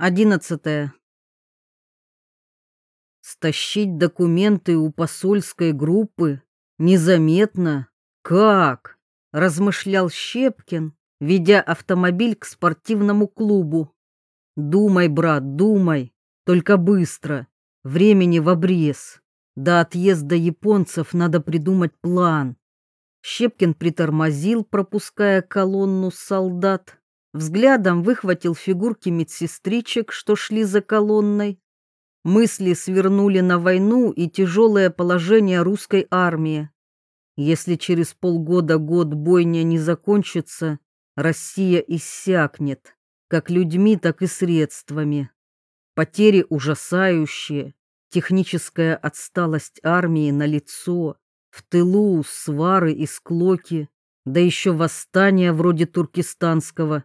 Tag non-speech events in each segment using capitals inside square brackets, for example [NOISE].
Одиннадцатое. Стащить документы у посольской группы незаметно? Как? размышлял Щепкин, ведя автомобиль к спортивному клубу. Думай, брат, думай, только быстро. Времени в обрез. До отъезда японцев надо придумать план. Щепкин притормозил, пропуская колонну солдат Взглядом выхватил фигурки медсестричек, что шли за колонной. Мысли свернули на войну и тяжелое положение русской армии. Если через полгода-год бойня не закончится, Россия иссякнет, как людьми, так и средствами. Потери ужасающие, техническая отсталость армии на лицо, в тылу свары и склоки, да еще восстания вроде туркестанского.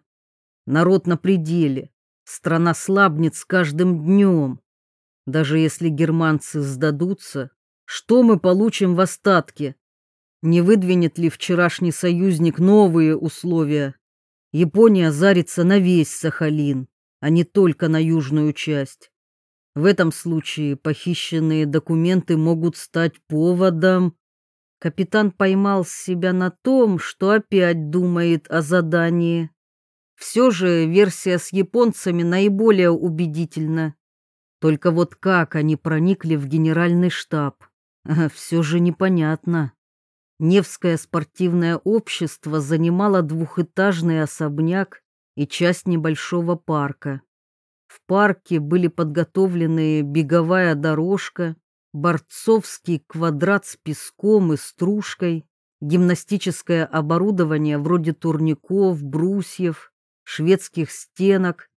Народ на пределе. Страна слабнет с каждым днем. Даже если германцы сдадутся, что мы получим в остатке? Не выдвинет ли вчерашний союзник новые условия? Япония зарится на весь Сахалин, а не только на южную часть. В этом случае похищенные документы могут стать поводом. Капитан поймал себя на том, что опять думает о задании. Все же версия с японцами наиболее убедительна. Только вот как они проникли в генеральный штаб, все же непонятно. Невское спортивное общество занимало двухэтажный особняк и часть небольшого парка. В парке были подготовлены беговая дорожка, борцовский квадрат с песком и стружкой, гимнастическое оборудование вроде турников, брусьев, шведских стенок.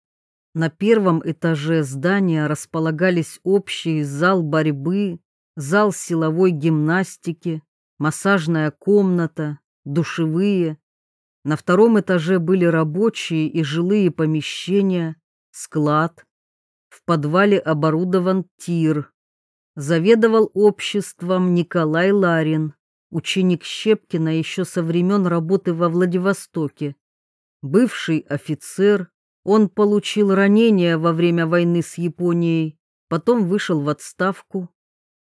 На первом этаже здания располагались общий зал борьбы, зал силовой гимнастики, массажная комната, душевые. На втором этаже были рабочие и жилые помещения, склад. В подвале оборудован тир. Заведовал обществом Николай Ларин, ученик Щепкина еще со времен работы во Владивостоке бывший офицер, он получил ранение во время войны с Японией, потом вышел в отставку.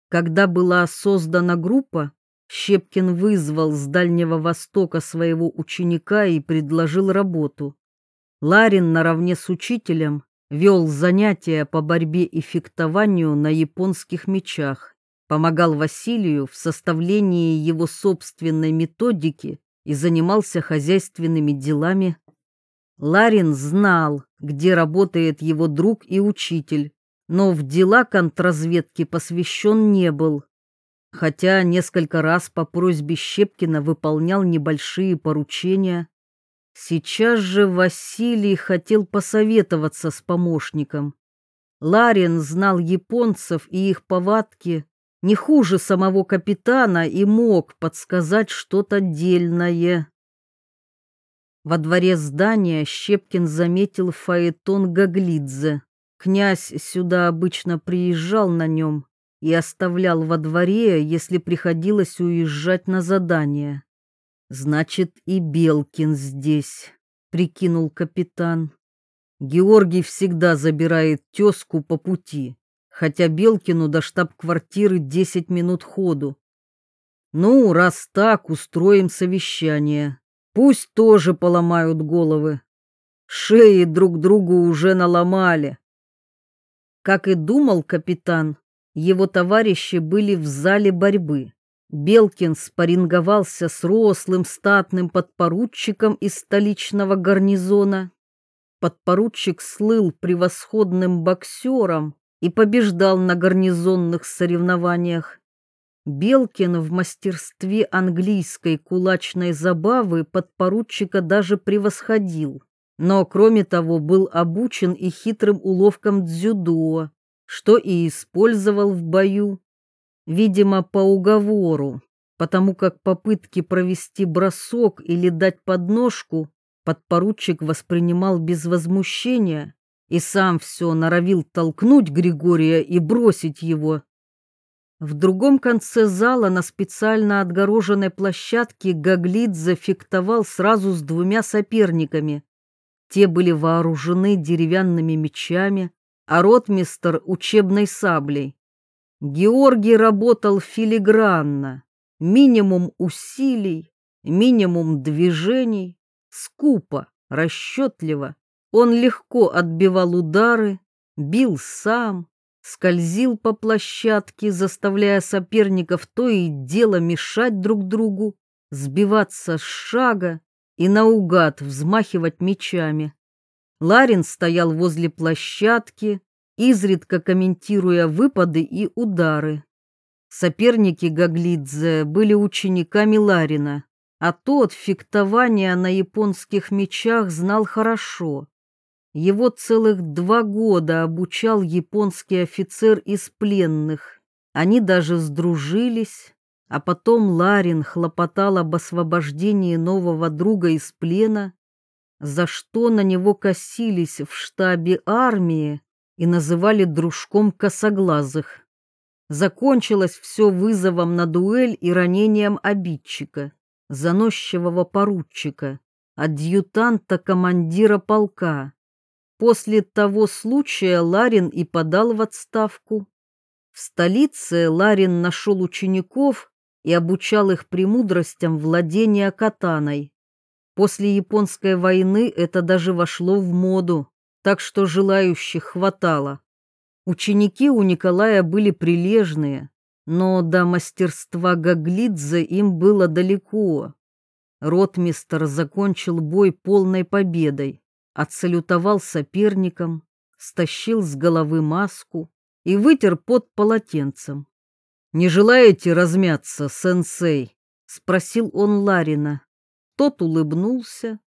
Когда была создана группа, Щепкин вызвал с Дальнего Востока своего ученика и предложил работу. Ларин наравне с учителем вел занятия по борьбе и фехтованию на японских мечах, помогал Василию в составлении его собственной методики и занимался хозяйственными делами Ларин знал, где работает его друг и учитель, но в дела контрразведки посвящен не был, хотя несколько раз по просьбе Щепкина выполнял небольшие поручения. Сейчас же Василий хотел посоветоваться с помощником. Ларин знал японцев и их повадки не хуже самого капитана и мог подсказать что-то дельное. Во дворе здания Щепкин заметил фаэтон Гаглидзе. Князь сюда обычно приезжал на нем и оставлял во дворе, если приходилось уезжать на задание. «Значит, и Белкин здесь», — прикинул капитан. Георгий всегда забирает тезку по пути, хотя Белкину до штаб-квартиры десять минут ходу. «Ну, раз так, устроим совещание», Пусть тоже поломают головы. Шеи друг другу уже наломали. Как и думал капитан, его товарищи были в зале борьбы. Белкин спарринговался с рослым статным подпоручиком из столичного гарнизона. Подпоручик слыл превосходным боксером и побеждал на гарнизонных соревнованиях. Белкин в мастерстве английской кулачной забавы подпоручика даже превосходил, но кроме того был обучен и хитрым уловкам дзюдо, что и использовал в бою, видимо, по уговору, потому как попытки провести бросок или дать подножку подпоручик воспринимал без возмущения и сам все норовил толкнуть Григория и бросить его, в другом конце зала на специально отгороженной площадке Гаглидзе фехтовал сразу с двумя соперниками. Те были вооружены деревянными мечами, а ротмистер — учебной саблей. Георгий работал филигранно, минимум усилий, минимум движений, скупо, расчетливо. Он легко отбивал удары, бил сам, скользил по площадке, заставляя соперников то и дело мешать друг другу, сбиваться с шага и наугад взмахивать мечами. Ларин стоял возле площадки, изредка комментируя выпады и удары. Соперники Гаглидзе были учениками Ларина, а тот фехтование на японских мечах знал хорошо. Его целых два года обучал японский офицер из пленных. Они даже сдружились, а потом Ларин хлопотал об освобождении нового друга из плена, за что на него косились в штабе армии и называли дружком косоглазых. Закончилось все вызовом на дуэль и ранением обидчика, заносчивого поручика, адъютанта командира полка. После того случая Ларин и подал в отставку. В столице Ларин нашел учеников и обучал их премудростям владения катаной. После японской войны это даже вошло в моду, так что желающих хватало. Ученики у Николая были прилежные, но до мастерства Гаглидзе им было далеко. Ротмистер закончил бой полной победой отсалютовал соперникам, стащил с головы маску и вытер под полотенцем. «Не желаете размяться, сенсей?» — спросил он Ларина. Тот улыбнулся.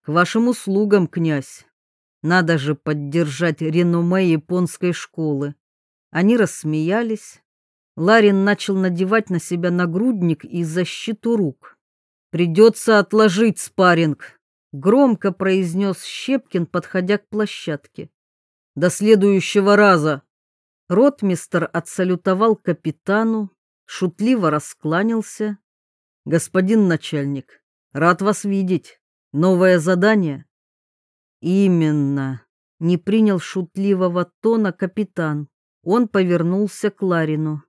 «К вашим услугам, князь. Надо же поддержать реноме японской школы». Они рассмеялись. Ларин начал надевать на себя нагрудник и защиту рук. «Придется отложить спарринг», Громко произнес Щепкин, подходя к площадке. «До следующего раза!» Ротмистер отсалютовал капитану, шутливо раскланялся. «Господин начальник, рад вас видеть. Новое задание?» «Именно!» — не принял шутливого тона капитан. Он повернулся к Ларину.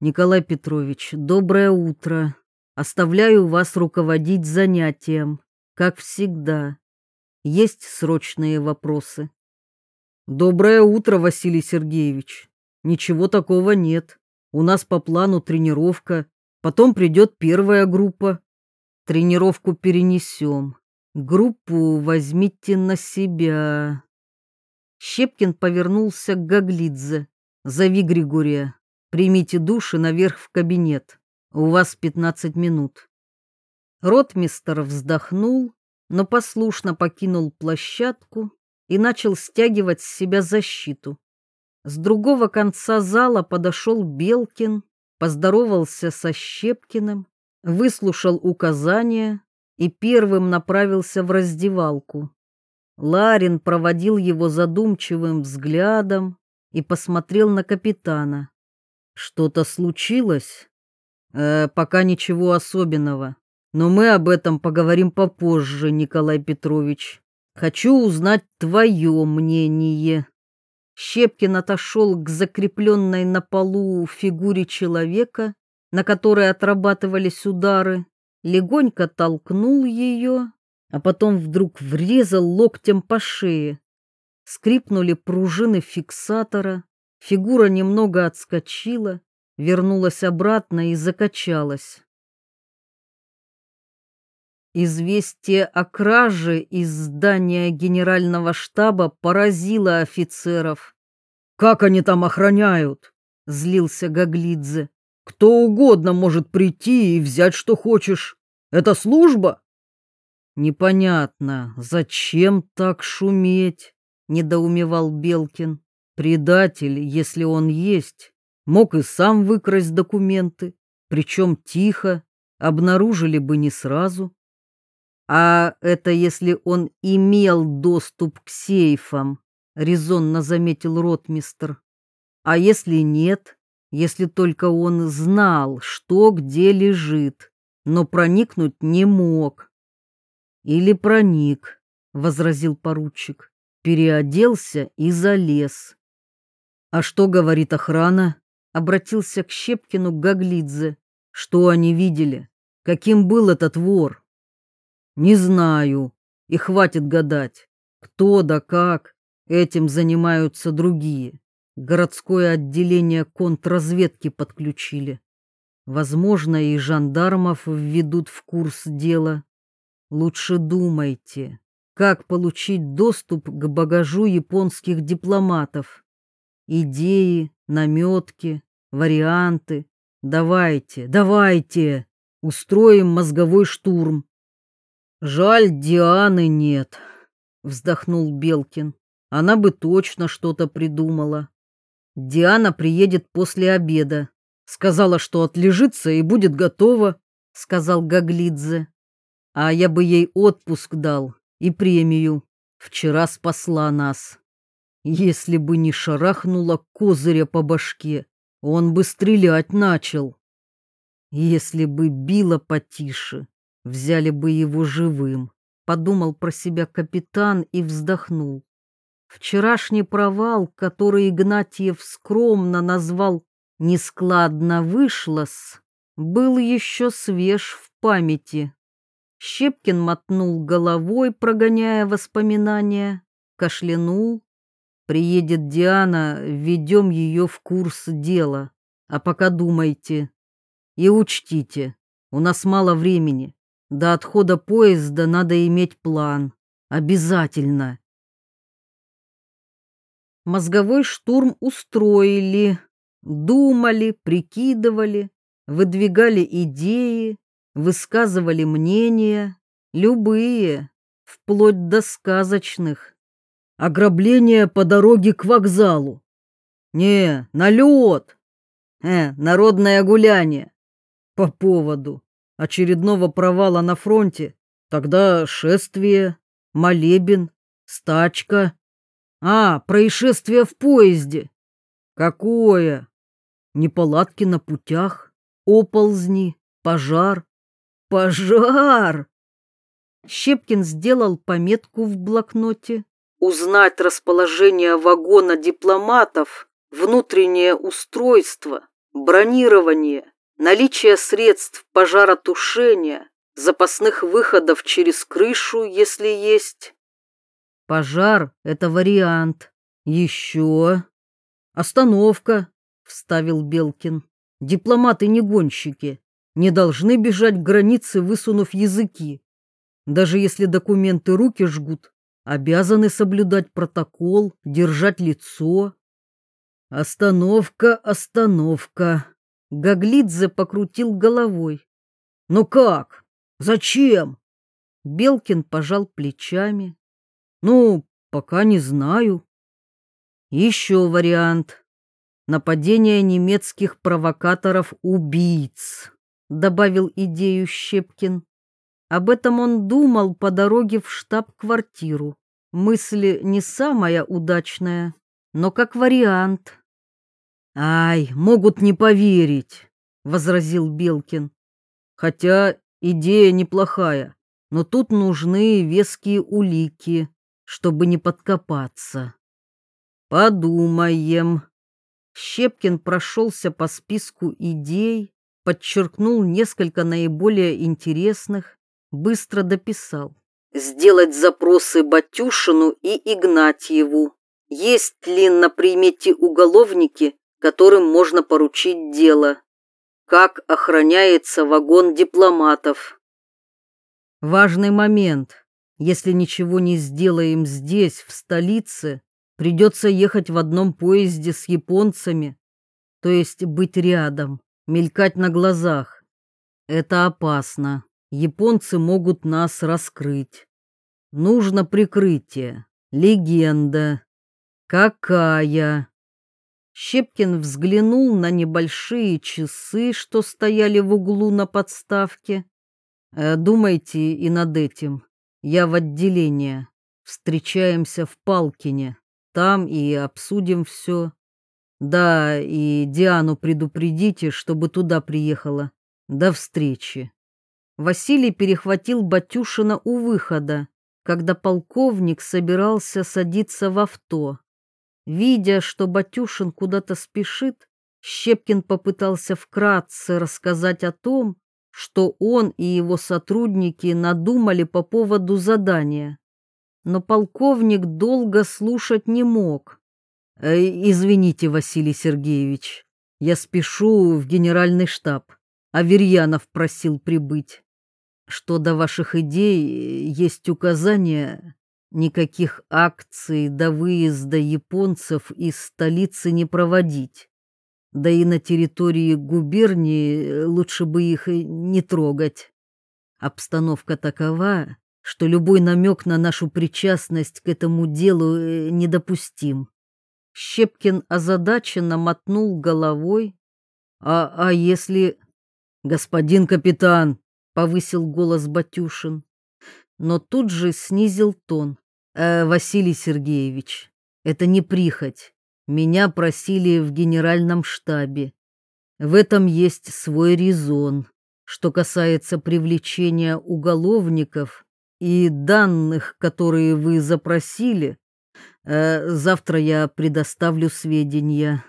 «Николай Петрович, доброе утро. Оставляю вас руководить занятием как всегда. Есть срочные вопросы. Доброе утро, Василий Сергеевич. Ничего такого нет. У нас по плану тренировка, потом придет первая группа. Тренировку перенесем. Группу возьмите на себя. Щепкин повернулся к Гаглидзе. Зови Григория. Примите душ и наверх в кабинет. У вас пятнадцать минут. Ротмистер вздохнул, но послушно покинул площадку и начал стягивать с себя защиту. С другого конца зала подошел Белкин, поздоровался со Щепкиным, выслушал указания и первым направился в раздевалку. Ларин проводил его задумчивым взглядом и посмотрел на капитана. Что-то случилось? Э, пока ничего особенного. Но мы об этом поговорим попозже, Николай Петрович. Хочу узнать твое мнение. Щепкин отошел к закрепленной на полу фигуре человека, на которой отрабатывались удары, легонько толкнул ее, а потом вдруг врезал локтем по шее. Скрипнули пружины фиксатора, фигура немного отскочила, вернулась обратно и закачалась. Известие о краже из здания генерального штаба поразило офицеров. «Как они там охраняют?» — злился Гаглидзе. «Кто угодно может прийти и взять, что хочешь. Это служба?» «Непонятно, зачем так шуметь?» — недоумевал Белкин. «Предатель, если он есть, мог и сам выкрасть документы, причем тихо, обнаружили бы не сразу». А это если он имел доступ к сейфам, резонно заметил ротмистр. А если нет, если только он знал, что где лежит, но проникнуть не мог. Или проник, возразил поручик. Переоделся и залез. А что говорит охрана? Обратился к Щепкину Гаглидзе. Что они видели? Каким был этот вор? Не знаю. И хватит гадать. Кто да как. Этим занимаются другие. Городское отделение контрразведки подключили. Возможно, и жандармов введут в курс дела. Лучше думайте, как получить доступ к багажу японских дипломатов. Идеи, наметки, варианты. Давайте, давайте, устроим мозговой штурм. Жаль, Дианы нет, вздохнул Белкин. Она бы точно что-то придумала. Диана приедет после обеда. Сказала, что отлежится и будет готова, сказал Гаглидзе. А я бы ей отпуск дал и премию. Вчера спасла нас. Если бы не шарахнула козыря по башке, он бы стрелять начал. Если бы била потише, взяли бы его живым, подумал про себя капитан и вздохнул. Вчерашний провал, который Игнатьев скромно назвал нескладно вышло-с, был еще свеж в памяти. Щепкин мотнул головой, прогоняя воспоминания, кашлянул. Приедет Диана, введем ее в курс дела. А пока думайте. И учтите, у нас мало времени. До отхода поезда надо иметь план. Обязательно. Мозговой штурм устроили, Думали, прикидывали, выдвигали идеи, высказывали мнения, любые, вплоть до сказочных. Ограбление по дороге к вокзалу. Не, налет. Э, народное гуляние. По поводу очередного провала на фронте. Тогда шествие, молебен, стачка. А, происшествие в поезде. Какое? Неполадки на путях, оползни, пожар. Пожар! Щепкин сделал пометку в блокноте. Узнать расположение вагона дипломатов, внутреннее устройство, бронирование, наличие средств пожаротушения, запасных выходов через крышу, если есть. Пожар — это вариант. Еще Остановка, вставил Белкин. Дипломаты не гонщики, не должны бежать к границе, высунув языки. Даже если документы руки жгут, обязаны соблюдать протокол, держать лицо. Остановка, остановка. Гаглидзе покрутил головой. Ну как? Зачем? Белкин пожал плечами. Ну, пока не знаю. Еще вариант. Нападение немецких провокаторов-убийц, добавил идею Щепкин. Об этом он думал по дороге в штаб-квартиру. Мысль не самая удачная, но как вариант. «Ай, могут не поверить», — возразил Белкин. «Хотя идея неплохая, но тут нужны веские улики, чтобы не подкопаться». Подумаем. Щепкин прошелся по списку идей, подчеркнул несколько наиболее интересных, быстро дописал. Сделать запросы Батюшину и Игнатьеву. Есть ли на примете уголовники, которым можно поручить дело? Как охраняется вагон дипломатов? Важный момент. Если ничего не сделаем здесь, в столице, Придется ехать в одном поезде с японцами, то есть быть рядом, мелькать на глазах. Это опасно. Японцы могут нас раскрыть. Нужно прикрытие. Легенда. Какая? Щепкин взглянул на небольшие часы, что стояли в углу на подставке. «Э, думайте и над этим. Я в отделение. Встречаемся в Палкине. Там и обсудим все. Да, и Диану предупредите, чтобы туда приехала. До встречи. Василий перехватил Батюшина у выхода. когда полковник собирался садиться в авто. Видя, что Батюшин куда-то спешит, Щепкин попытался вкратце рассказать о том, что он и его сотрудники надумали по поводу задания. Но полковник долго слушать не мог. «Э, «Извините, Василий Сергеевич, я спешу в генеральный штаб. Аверьянов просил прибыть. Что до ваших идей, есть указания, никаких акций до выезда японцев из столицы не проводить. Да и на территории губернии лучше бы их не трогать. Обстановка такова, что любой намек на нашу причастность к этому делу э, недопустим. Щепкин озадаченно мотнул головой. «А, а если...» «Господин капитан!» — повысил голос Батюшин. Но тут же снизил тон. «Э, «Василий Сергеевич, это не прихоть. Меня просили в генеральном штабе. В этом есть свой резон. Что касается привлечения уголовников и данных, которые вы запросили, э, завтра я предоставлю сведения.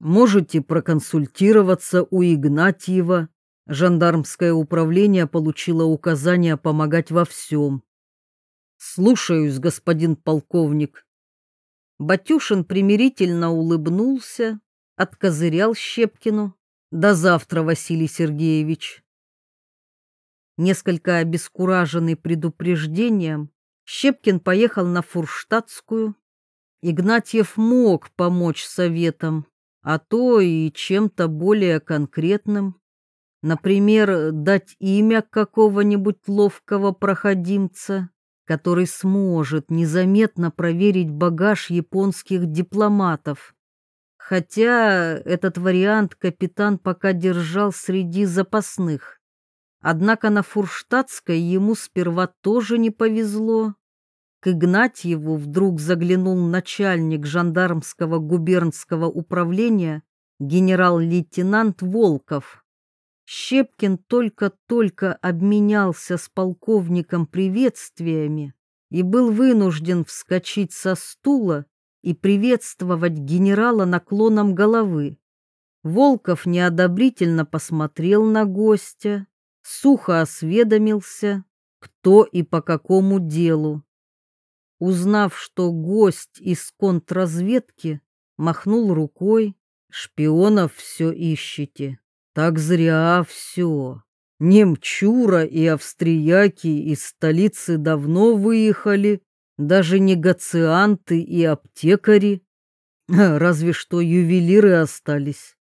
Можете проконсультироваться у Игнатьева. Жандармское управление получило указание помогать во всем. Слушаюсь, господин полковник. Батюшин примирительно улыбнулся, откозырял Щепкину. До завтра, Василий Сергеевич. Несколько обескураженный предупреждением, Щепкин поехал на Фурштадтскую. Игнатьев мог помочь советам, а то и чем-то более конкретным. Например, дать имя какого-нибудь ловкого проходимца который сможет незаметно проверить багаж японских дипломатов. Хотя этот вариант капитан пока держал среди запасных. Однако на Фурштадтской ему сперва тоже не повезло. К Игнатьеву вдруг заглянул начальник жандармского губернского управления генерал-лейтенант Волков. Щепкин только-только обменялся с полковником приветствиями и был вынужден вскочить со стула и приветствовать генерала наклоном головы. Волков неодобрительно посмотрел на гостя, сухо осведомился, кто и по какому делу. Узнав, что гость из контрразведки, махнул рукой, шпионов все ищете. Так зря все. Немчура и австрияки из столицы давно выехали, даже негацианты и аптекари. [LAUGHS] Разве что ювелиры остались.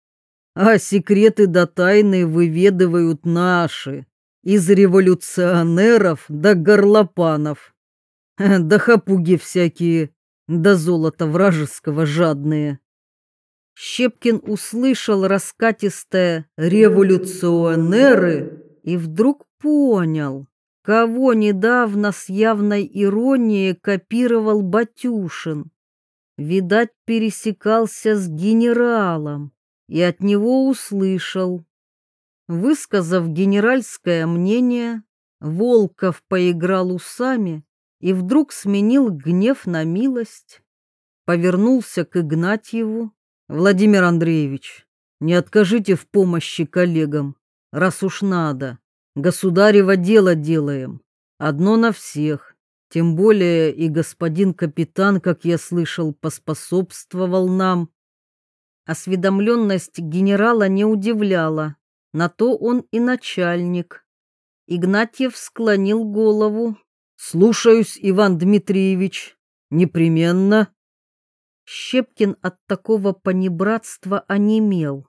А секреты да тайны выведывают наши, из революционеров до горлопанов. [LAUGHS] Да хапуги всякие, да золота вражеского жадные. Щепкин услышал раскатистое «революционеры» и вдруг понял, кого недавно с явной иронией копировал Батюшин. Видать, пересекался с генералом и от него услышал. Высказав генеральское мнение, Волков поиграл усами и вдруг сменил гнев на милость, повернулся к Игнатьеву Владимир Андреевич, не откажите в помощи коллегам, раз уж надо. Государево дело делаем. Одно на всех. Тем более и господин капитан, как я слышал, поспособствовал нам. Осведомленность генерала не удивляла. На то он и начальник. Игнатьев склонил голову. «Слушаюсь, Иван Дмитриевич. Непременно». Щепкин от такого понебратства онемел.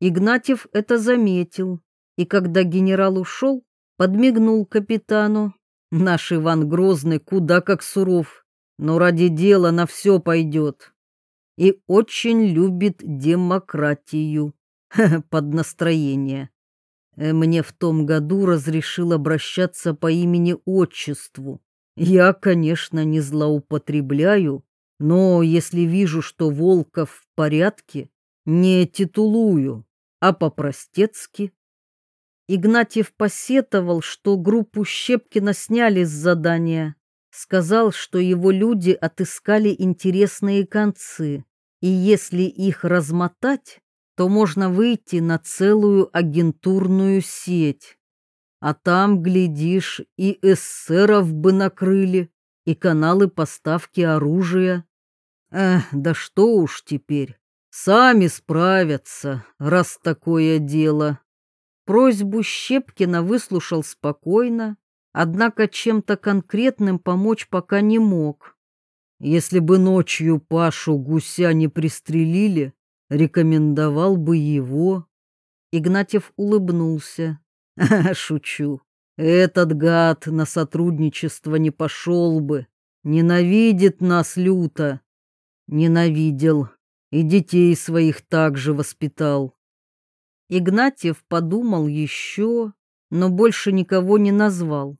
Игнатьев это заметил, и когда генерал ушел, подмигнул капитану. Наш Иван Грозный куда как суров, но ради дела на все пойдет. И очень любит демократию [LAUGHS] под настроение. Э, мне в том году разрешил обращаться по имени-отчеству. Я, конечно, не злоупотребляю, но если вижу, что Волков в порядке, не титулую, а по-простецки. Игнатьев посетовал, что группу Щепкина сняли с задания. Сказал, что его люди отыскали интересные концы, и если их размотать, то можно выйти на целую агентурную сеть. А там, глядишь, и эсеров бы накрыли, и каналы поставки оружия. Эх, да что уж теперь, сами справятся, раз такое дело. Просьбу Щепкина выслушал спокойно, однако чем-то конкретным помочь пока не мог. Если бы ночью Пашу гуся не пристрелили, рекомендовал бы его. Игнатьев улыбнулся. [LAUGHS] Шучу. Этот гад на сотрудничество не пошел бы. Ненавидит нас люто. Ненавидел. И детей своих также воспитал. Игнатьев подумал еще, но больше никого не назвал.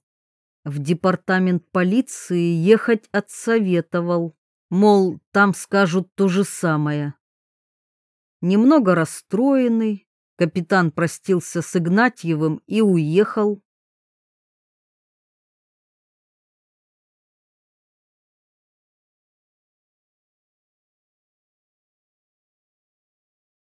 В департамент полиции ехать отсоветовал, мол, там скажут то же самое. Немного расстроенный, капитан простился с Игнатьевым и уехал.